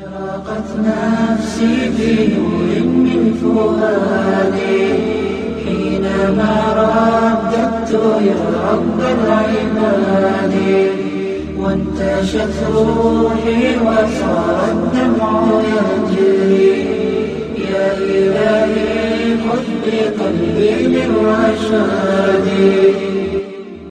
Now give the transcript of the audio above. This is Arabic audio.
اشتاقت نفسي بنور من فؤادي. حينما رددت يا رب العباد وانتشت روحي وصار الدمع يجري يا إلهي خذ بقلبي للرشاد.